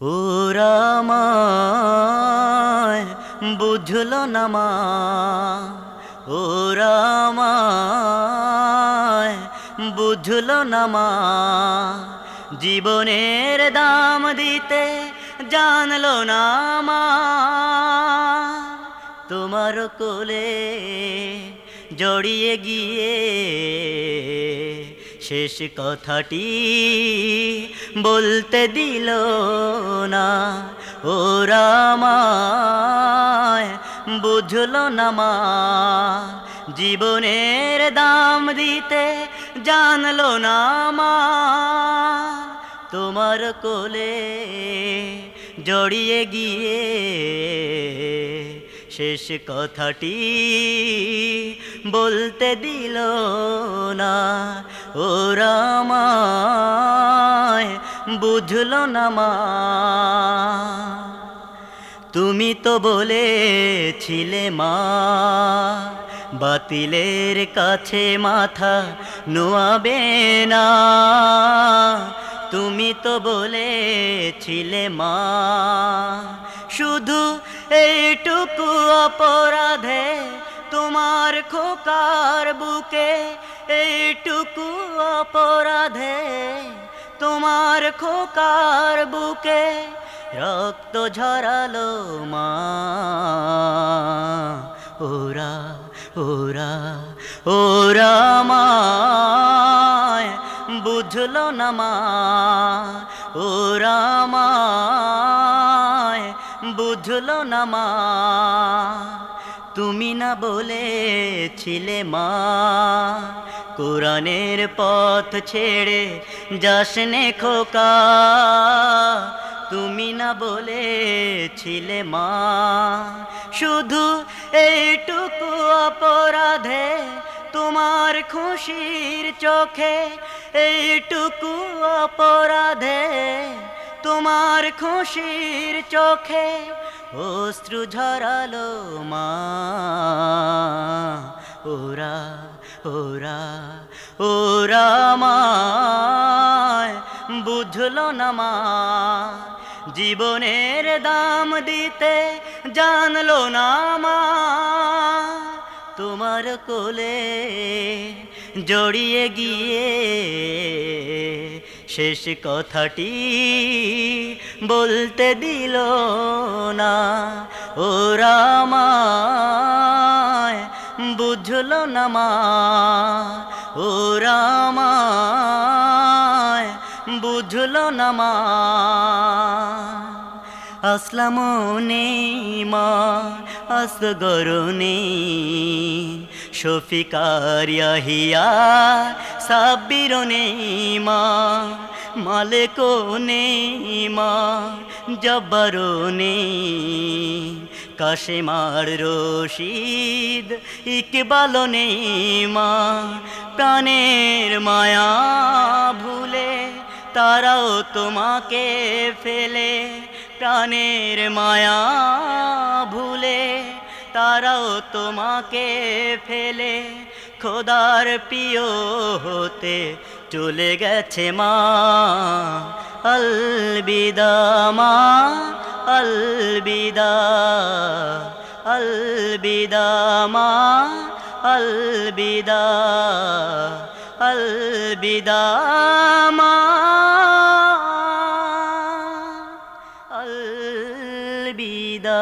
ওরামায় বুঝলো না মা। ওরামায় বুঝলো না মা। জীবনের দাম দিতে জানলো না মা। তোমার কোলে জড়িয়ে গিয়ে শেষ কথাটি বলতে দিল না ওরা আমায় বুঝলো না মা। জীবনের দাম দিতে জানলো না মা। তোমার কোলে জড়িয়ে গিয়ে শেষ কথাটি বলতে দিল না। ওরা আমায় বুঝলো না মা। তুমি তো বলেছিলে মা, বাতিলের কাছে মাথা নোয়াবে না। তুমি তো বলেছিলে মা, শুধু এইটুকু অপরাধে তোমার খোকার বুকে এইটুকু অপরাধে তোমার খোকার বুকে রক্ত ঝরালো মা। ওরা ওরা ওরা মায় বুঝলো না মা। ওরা মায় বুঝলো না মা। তুমি না বলেছিলে মা। কোরআনের পথ ছেড়ে যাসনে খোকা। তুমি না বলেছিলে মা, শুধু এইটুকু অপরাধে তোমার খুশির চোখে এইটুকু অপরাধে তোমার খুশির চোখে অশ্রু ঝরালো মা, ওরা ওরা ওরা মায় বুঝলো না মা। জীবনের দাম দিতে জানলো না মা। তোমার কোলে জড়িয়ে গিয়ে শেষ কথাটি বলতে দিল না। ওরা মায় বুঝলো না মা ওরা মায় বুঝলো না মা। আসলাম মা আসগর শফিকার ইয়াহিয়া, সাব্বির নেই মা। মালেক নেই মা জব্বর নেই কাশেমার রশিদ ইকবাল নেই মা প্রাণের মায়া ভুলে তারাও তোমাকে ফেলে। প্রাণের মায়া ভুলে তারাও তোমাকে ফেলে। খোদার প্রিয় হতে চলে গেছে মা। অলবিদা মা অলবিদা অলবিদা মা অলবিদা অলবিদা মা। অলবিদা